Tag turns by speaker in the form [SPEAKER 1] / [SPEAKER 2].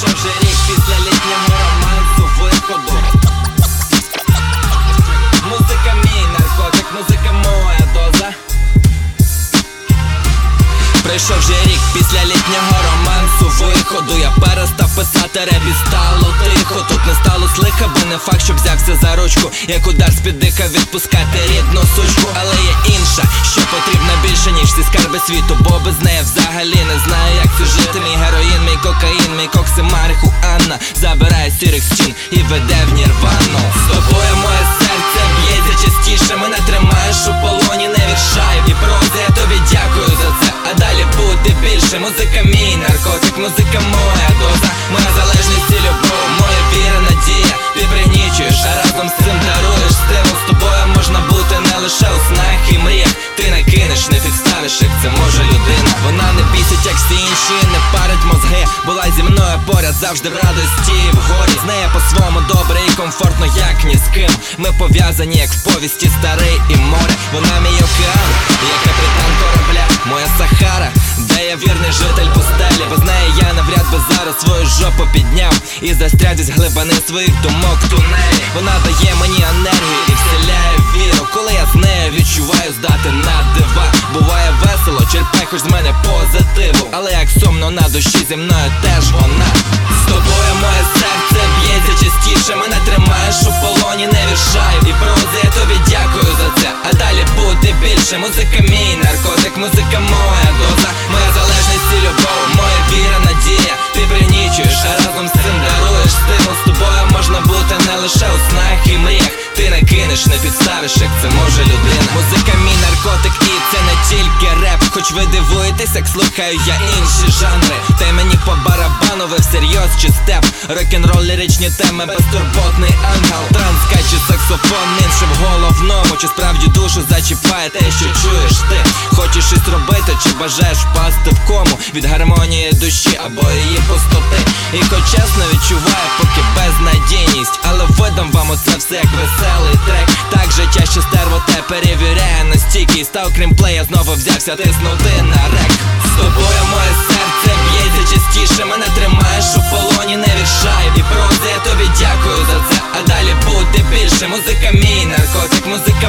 [SPEAKER 1] Пройшов після літнього романсу виходу. Музика мій наркотик, музика моя доза. Пройшов вже рік після літнього романсу виходу. Я перестав писати репі стало тихо Тут не стало лиха, бо не факт, щоб взявся за ручку. Як удар з-під дика відпускати рідну сучку. Але є інша, що потрібна більше, ніж ці скарби світу. Бо без неї взагалі не знаю, як це жити. Мій героїн, мій кокаїн, мій кокси, марихуана Забирає сірих стін і веде в нірвану наркотик, музика моя доза. Моя залежність і любов, моя віра, надія. Ти пригнічуєш, а разом з цим даруєш. Стимул З тобою можна бути не лише у снах і мріях. Ти не кинеш, не підставиш, як це може людина. Вона не бісить, як всі інші, не парить мозги. Була зі мною поряд завжди в радості і в горі. З нею по-своєму добре і комфортно, як ні з ким. Ми пов'язані, як в повісті старий і море. Вона мій океан, я капітан корабля, моя Сахара, де я вірний житель пустелі зараз свою жопу підняв І застряг десь глибини своїх думок. Тунелі Вона дає мені енергію і вселяє віру. Коли я з нею відчуваю здати на дива. Буває весело, черпай хоч з мене позитиву. Але як сумно на душі зі мною теж вона. З тобою моє серце б'ється частіше Мене тримаєш у полоні, не віршаю І проза, я тобі дякую за це. А далі буде більше. Музика і Ти не кинеш, не підставиш, як це може людина. Музика мій наркотик і це не тільки реп Хоч ви дивуєтесь, як слухаю я інші жанри. Та й мені по барабану, ви всерйоз чи степ? Рок-н-рол, ліричні теми, безтурботний ангел. Транска чи саксофон, інше в головному. Чи справді душу зачіпає те, що чуєш ти? Хочеш щось робити, чи бажаєш впасти в кому? Від гармонії душі або її пустоти. І хоч чесно відчуваю, поки безнадійність. Але видам вам оце все як веселий трек. Так життя, що стерво те перевіряє стійкість Та окрім плея знову взявся тиснути на рек. З тобою моє серце б'ється частіше Мене тримаєш у полоні, не вішай І проза, я тобі дякую за це А далі буде більше. Музика мій наркотик, музика